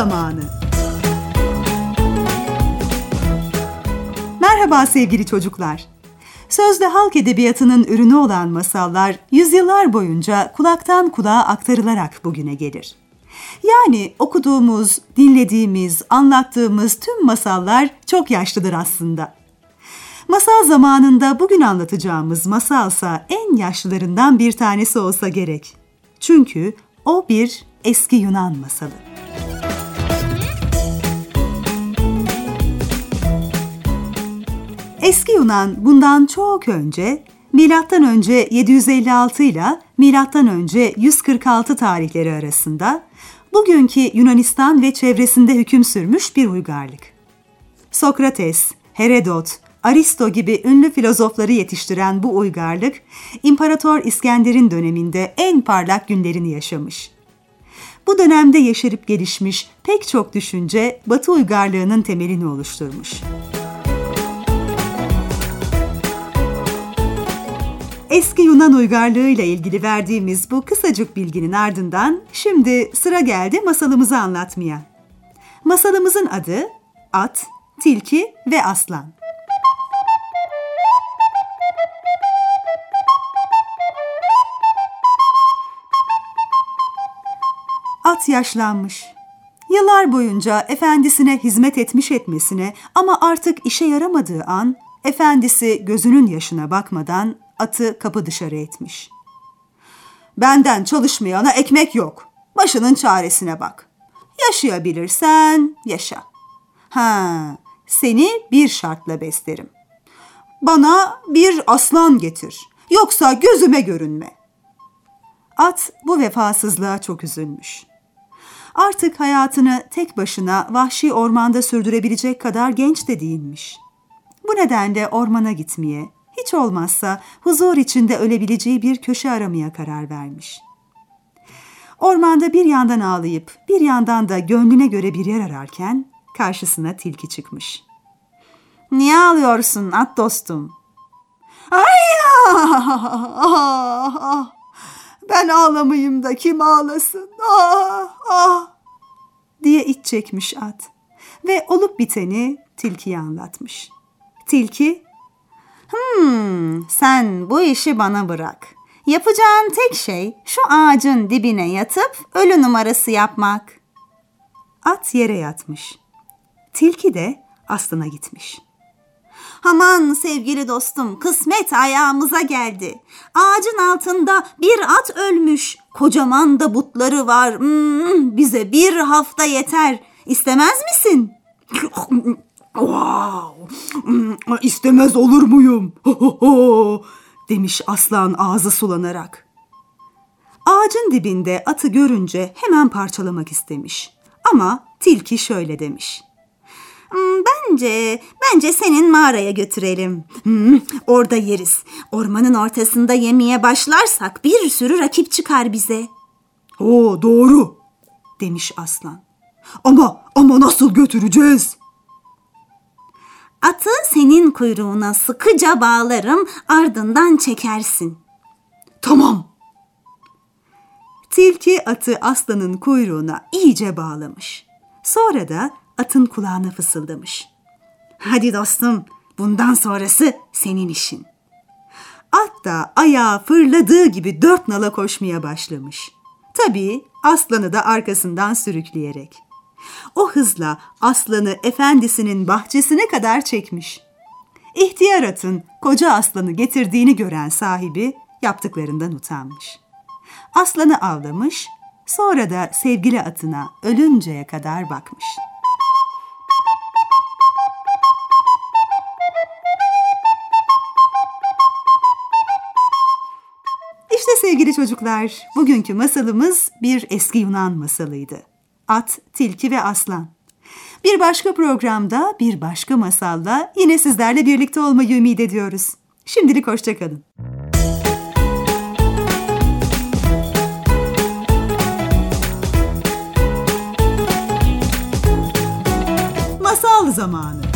zamanı. Merhaba sevgili çocuklar. Sözde halk edebiyatının ürünü olan masallar yüzyıllar boyunca kulaktan kulağa aktarılarak bugüne gelir. Yani okuduğumuz, dinlediğimiz, anlattığımız tüm masallar çok yaşlıdır aslında. Masal zamanında bugün anlatacağımız masalsa en yaşlılarından bir tanesi olsa gerek. Çünkü o bir eski Yunan masalı. Eski Yunan bundan çok önce milattan önce 756 ile milattan önce 146 tarihleri arasında bugünkü Yunanistan ve çevresinde hüküm sürmüş bir uygarlık. Sokrates, Herodot, Aristo gibi ünlü filozofları yetiştiren bu uygarlık, İmparator İskender'in döneminde en parlak günlerini yaşamış. Bu dönemde yeşerip gelişmiş pek çok düşünce Batı uygarlığının temelini oluşturmuş. Eski Yunan uygarlığı ile ilgili verdiğimiz bu kısacık bilginin ardından şimdi sıra geldi masalımızı anlatmaya. Masalımızın adı At, Tilki ve Aslan. At yaşlanmış. Yıllar boyunca efendisine hizmet etmiş etmesine ama artık işe yaramadığı an efendisi gözünün yaşına bakmadan atı kapı dışarı etmiş. Benden çalışmayana ekmek yok. Başının çaresine bak. Yaşayabilirsen yaşa. Ha, seni bir şartla beslerim. Bana bir aslan getir. Yoksa gözüme görünme. At bu vefasızlığa çok üzülmüş. Artık hayatını tek başına vahşi ormanda sürdürebilecek kadar genç de değilmiş. Bu nedenle ormana gitmeye, olmazsa huzur içinde ölebileceği bir köşe aramaya karar vermiş. Ormanda bir yandan ağlayıp bir yandan da gönlüne göre bir yer ararken karşısına tilki çıkmış. ''Niye ağlıyorsun at dostum?'' ''Ay ah, ben ağlamayayım da kim ağlasın ah ah'' diye iç çekmiş at ve olup biteni tilkiye anlatmış. Tilki Hmm, sen bu işi bana bırak. Yapacağın tek şey şu ağacın dibine yatıp ölü numarası yapmak. At yere yatmış. Tilki de aslına gitmiş. Aman sevgili dostum, kısmet ayağımıza geldi. Ağacın altında bir at ölmüş. Kocaman da butları var. Hmm, bize bir hafta yeter. İstemez misin? Wow! Hmm, istemez olur muyum? demiş aslan ağzı sulanarak. Ağacın dibinde atı görünce hemen parçalamak istemiş. Ama tilki şöyle demiş. Hmm, bence, bence senin mağaraya götürelim. Hmm, orada yeriz. Ormanın ortasında yemeye başlarsak bir sürü rakip çıkar bize. Oo doğru demiş aslan. Ama ama nasıl götüreceğiz? Atı senin kuyruğuna sıkıca bağlarım, ardından çekersin. Tamam. Tilki atı aslanın kuyruğuna iyice bağlamış. Sonra da atın kulağına fısıldamış. Hadi dostum, bundan sonrası senin işin. At da ayağı fırladığı gibi dört nala koşmaya başlamış. Tabii aslanı da arkasından sürükleyerek o hızla aslanı efendisinin bahçesine kadar çekmiş. İhtiyar atın koca aslanı getirdiğini gören sahibi yaptıklarından utanmış. Aslanı avlamış, sonra da sevgili atına ölünceye kadar bakmış. İşte sevgili çocuklar, bugünkü masalımız bir eski Yunan masalıydı at, tilki ve aslan. Bir başka programda, bir başka masalla yine sizlerle birlikte olmayı ümit ediyoruz. Şimdilik hoşçakalın. Masal zamanı.